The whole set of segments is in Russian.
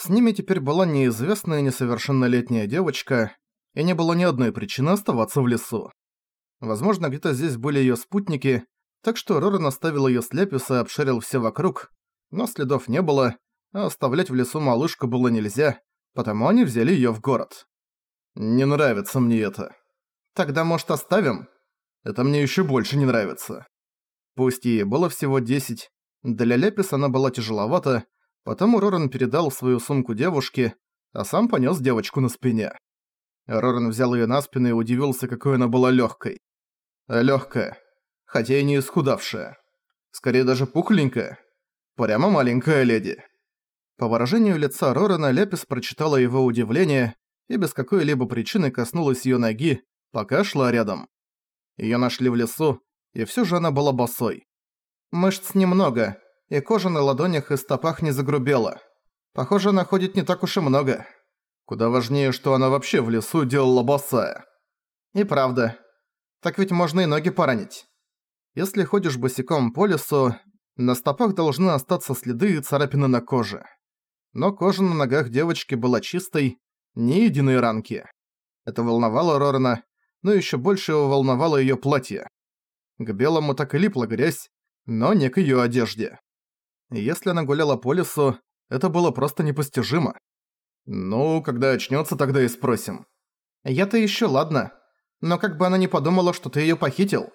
С ними теперь была неизвестная несовершеннолетняя девочка, и не было ни одной причины оставаться в лесу. Возможно, где-то здесь были её спутники, так что Роран оставил её с Леписа и обшарил все вокруг, но следов не было, а оставлять в лесу малышку было нельзя, потому они взяли её в город. «Не нравится мне это». «Тогда, может, оставим?» «Это мне ещё больше не нравится». Пусть ей было всего 10, для Леписа она была тяжеловата, потому Роран передал свою сумку девушке, а сам понёс девочку на спине. Роран взял её на спину и удивился, какой она была лёгкой. Лёгкая, хотя и не исхудавшая. Скорее даже пухленькая. Прямо маленькая леди. По выражению лица Рорана Лепис прочитала его удивление и без какой-либо причины коснулась её ноги, пока шла рядом. Её нашли в лесу, и всё же она была босой. Мышц немного, и кожа на ладонях и стопах не загрубела. Похоже, она ходит не так уж и много. Куда важнее, что она вообще в лесу делала босая. И правда. Так ведь можно и ноги поранить. Если ходишь босиком по лесу, на стопах должны остаться следы и царапины на коже. Но кожа на ногах девочки была чистой, ни единой ранки. Это волновало Рорана, но ещё больше его волновало её платье. К белому так и липла грязь, но не к её одежде. Если она гуляла по лесу, это было просто непостижимо. Ну, когда очнётся, тогда и спросим. Я-то ещё ладно, но как бы она не подумала, что ты её похитил.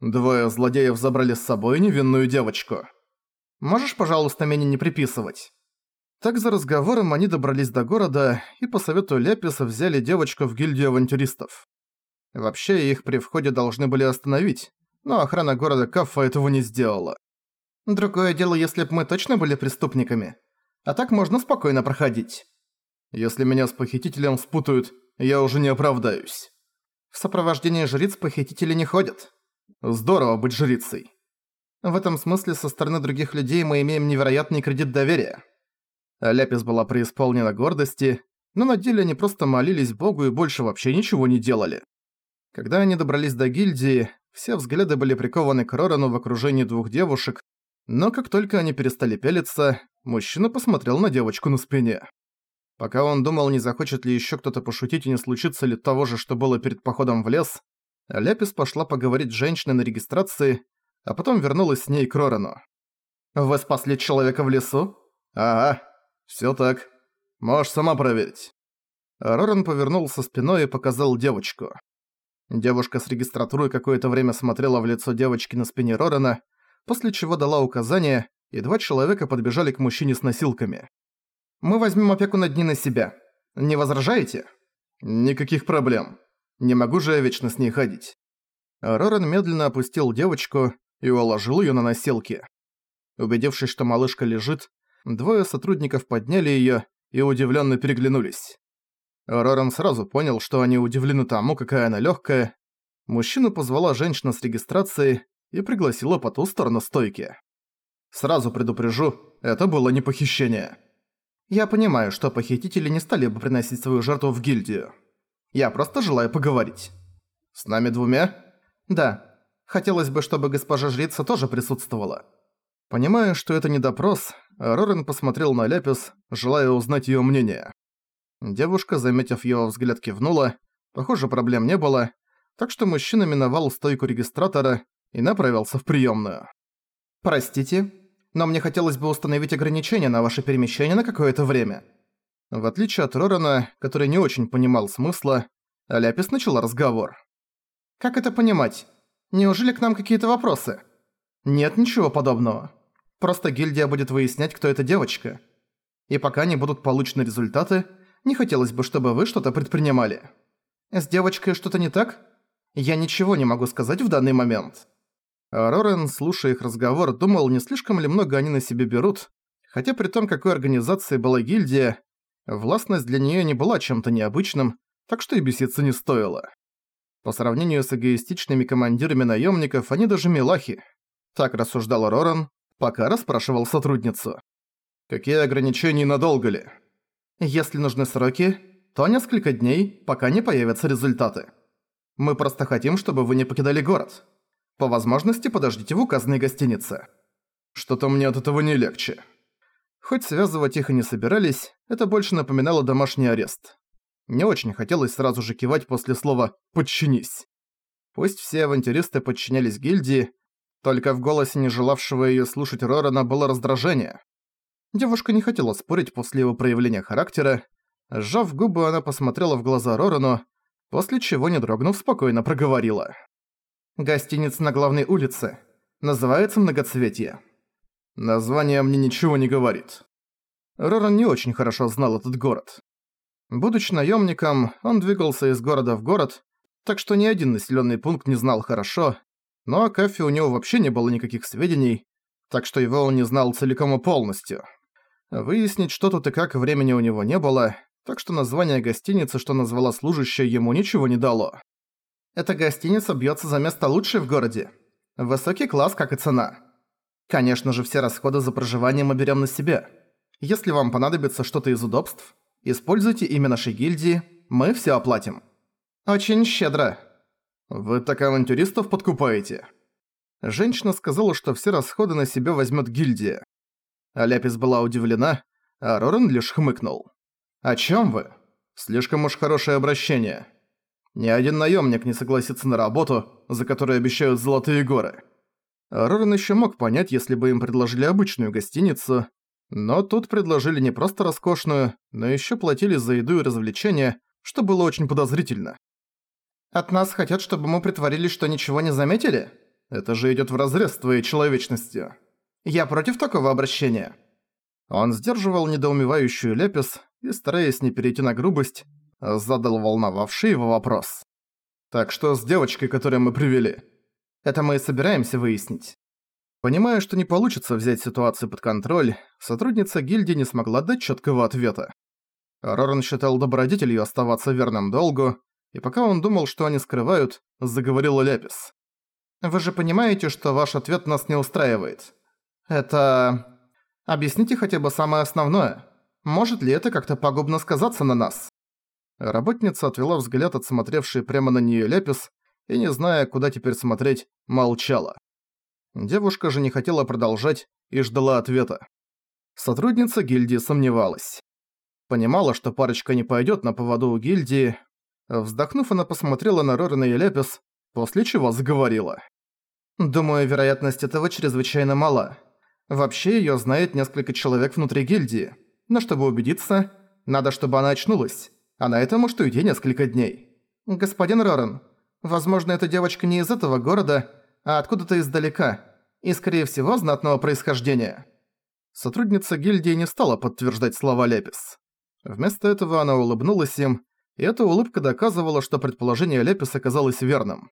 Двое злодеев забрали с собой невинную девочку. Можешь, пожалуйста, меня не приписывать? Так за разговором они добрались до города и по совету Леписа взяли девочку в гильдию авантюристов. Вообще их при входе должны были остановить, но охрана города Каффа этого не сделала. Другое дело, если бы мы точно были преступниками. А так можно спокойно проходить. Если меня с похитителем спутают, я уже не оправдаюсь. В сопровождении жриц похитители не ходят. Здорово быть жрицей. В этом смысле со стороны других людей мы имеем невероятный кредит доверия. Ляпис была преисполнена гордости, но на деле они просто молились Богу и больше вообще ничего не делали. Когда они добрались до гильдии, все взгляды были прикованы к Рорану в окружении двух девушек, но как только они перестали пелиться, мужчина посмотрел на девочку на спине. Пока он думал, не захочет ли еще кто-то пошутить и не случится ли того же, что было перед походом в лес, Ляпис пошла поговорить с женщиной на регистрации, а потом вернулась с ней к Рорану. «Вы спасли человека в лесу?» «Ага, всё так. Можешь сама проверить». Роран повернулся спиной и показал девочку. Девушка с регистратурой какое-то время смотрела в лицо девочки на спине Рорана, после чего дала указание, и два человека подбежали к мужчине с носилками. «Мы возьмем опеку над ней на себя. Не возражаете?» «Никаких проблем. Не могу же я вечно с ней ходить». Роран медленно опустил девочку и уложил её на носилки. Убедившись, что малышка лежит, двое сотрудников подняли её и удивлённо переглянулись. Роран сразу понял, что они удивлены тому, какая она лёгкая. Мужчину позвала женщина с регистрацией и пригласила по ту сторону стойки. Сразу предупрежу, это было не похищение. Я понимаю, что похитители не стали бы приносить свою жертву в гильдию. Я просто желаю поговорить. С нами двумя? Да. Хотелось бы, чтобы госпожа жрица тоже присутствовала. Понимая, что это не допрос, Рорен посмотрел на Ляпис, желая узнать её мнение. Девушка, заметив его взгляд, кивнула. Похоже, проблем не было, так что мужчина миновал стойку регистратора и направился в приёмную. «Простите, но мне хотелось бы установить ограничения на ваше перемещение на какое-то время». В отличие от Рорана, который не очень понимал смысла, Аляпис начала разговор. «Как это понимать? Неужели к нам какие-то вопросы?» «Нет ничего подобного. Просто гильдия будет выяснять, кто эта девочка. И пока не будут получены результаты, не хотелось бы, чтобы вы что-то предпринимали. С девочкой что-то не так? Я ничего не могу сказать в данный момент». А Рорен, слушая их разговор, думал, не слишком ли много они на себе берут, хотя при том, какой организацией была гильдия, властность для неё не была чем-то необычным, так что и беситься не стоило. По сравнению с эгоистичными командирами наёмников, они даже милахи. Так рассуждал Роран, пока расспрашивал сотрудницу. «Какие ограничения надолго ли?» «Если нужны сроки, то несколько дней, пока не появятся результаты. Мы просто хотим, чтобы вы не покидали город». По возможности подождите в указанной гостинице. Что-то мне от этого не легче. Хоть связывать их и не собирались, это больше напоминало домашний арест. Не очень хотелось сразу же кивать после слова «подчинись». Пусть все авантюристы подчинялись гильдии, только в голосе не желавшего её слушать Рорана было раздражение. Девушка не хотела спорить после его проявления характера. Сжав губы, она посмотрела в глаза Рорану, после чего, не дрогнув, спокойно проговорила. «Гостиница на главной улице. Называется «Многоцветие». Название мне ничего не говорит. Роран не очень хорошо знал этот город. Будучи наемником, он двигался из города в город, так что ни один населенный пункт не знал хорошо, но о Кафе у него вообще не было никаких сведений, так что его он не знал целиком и полностью. Выяснить, что тут и как, времени у него не было, так что название гостиницы, что назвала служащая, ему ничего не дало. Эта гостиница бьется за место лучшее в городе. Высокий класс, как и цена. Конечно же, все расходы за проживание мы берем на себя. Если вам понадобится что-то из удобств, используйте имя нашей гильдии, мы все оплатим. Очень щедро. Вы так авантюристов подкупаете. Женщина сказала, что все расходы на себя возьмет гильдия. Аляпис была удивлена, а Рорен лишь хмыкнул. «О чем вы? Слишком уж хорошее обращение. Ни один наемник не согласится на работу, за которую обещают золотые горы». Рорен еще мог понять, если бы им предложили обычную гостиницу, но тут предложили не просто роскошную, но еще платили за еду и развлечения, что было очень подозрительно. «От нас хотят, чтобы мы притворились, что ничего не заметили? Это же идет вразрез с твоей человечностью. Я против такого обращения». Он сдерживал недоумевающую Лепис и, стараясь не перейти на грубость, задал волновавший его вопрос. «Так что с девочкой, которую мы привели?» «Это мы и собираемся выяснить». Понимая, что не получится взять ситуацию под контроль, сотрудница гильдии не смогла дать четкого ответа. Роран считал добродетелью оставаться верным долгу, и пока он думал, что они скрывают, заговорила Ляпис. «Вы же понимаете, что ваш ответ нас не устраивает. Это... Объясните хотя бы самое основное. Может ли это как-то пагубно сказаться на нас?» Работница отвела взгляд от смотревшей прямо на неё Ляпис и, не зная, куда теперь смотреть, молчала. Девушка же не хотела продолжать и ждала ответа. Сотрудница гильдии сомневалась. Понимала, что парочка не пойдет на поводу у гильдии. Вздохнув, она посмотрела на Рорена и Лепис, после чего заговорила. «Думаю, вероятность этого чрезвычайно мала. Вообще, её знает несколько человек внутри гильдии. Но чтобы убедиться, надо, чтобы она очнулась. А на это может уйти несколько дней. Господин Рорен, возможно, эта девочка не из этого города, а откуда-то издалека, и, скорее всего, знатного происхождения». Сотрудница гильдии не стала подтверждать слова Лепис. Вместо этого она улыбнулась им, и эта улыбка доказывала, что предположение Лепис оказалось верным.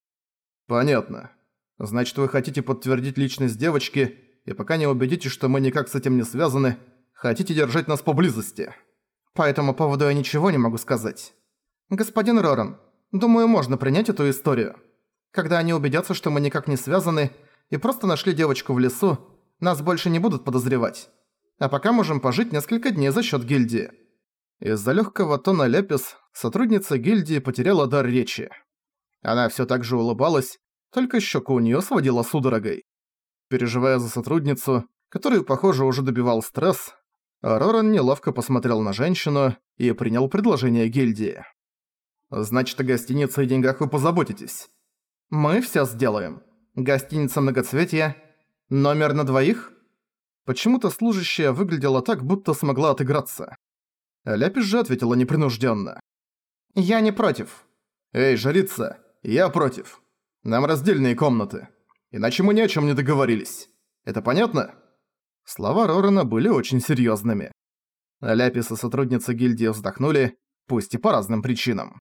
«Понятно. Значит, вы хотите подтвердить личность девочки, и пока не убедитесь, что мы никак с этим не связаны, хотите держать нас поблизости. По этому поводу я ничего не могу сказать. Господин Роран, думаю, можно принять эту историю. Когда они убедятся, что мы никак не связаны, и просто нашли девочку в лесу, нас больше не будут подозревать. А пока можем пожить несколько дней за счет гильдии». Из-за легкого тона Лепис сотрудница гильдии потеряла дар речи. Она все так же улыбалась, только щеку у нее сводила судорогой. Переживая за сотрудницу, которую, похоже, уже добивал стресс, Роран неловко посмотрел на женщину и принял предложение гильдии. «Значит, о гостинице и деньгах вы позаботитесь?» «Мы все сделаем», Гостиница многоцветия. Номер на двоих? Почему-то служащая выглядела так, будто смогла отыграться. Ляпис же ответила непринужденно. «Я не против». «Эй, жрица, я против. Нам раздельные комнаты. Иначе мы ни о чем не договорились. Это понятно?» Слова Рорана были очень серьезными. Ляпис и сотрудница гильдии вздохнули, пусть и по разным причинам.